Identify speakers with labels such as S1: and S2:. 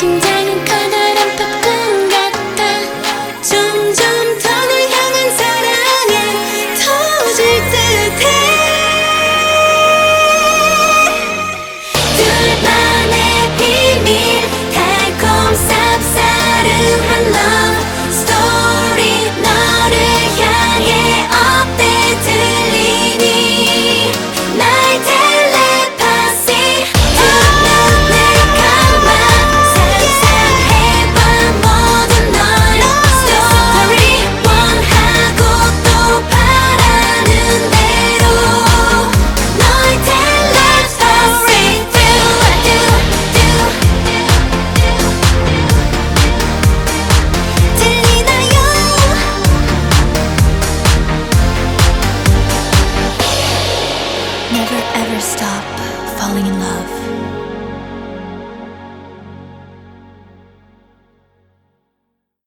S1: 심장은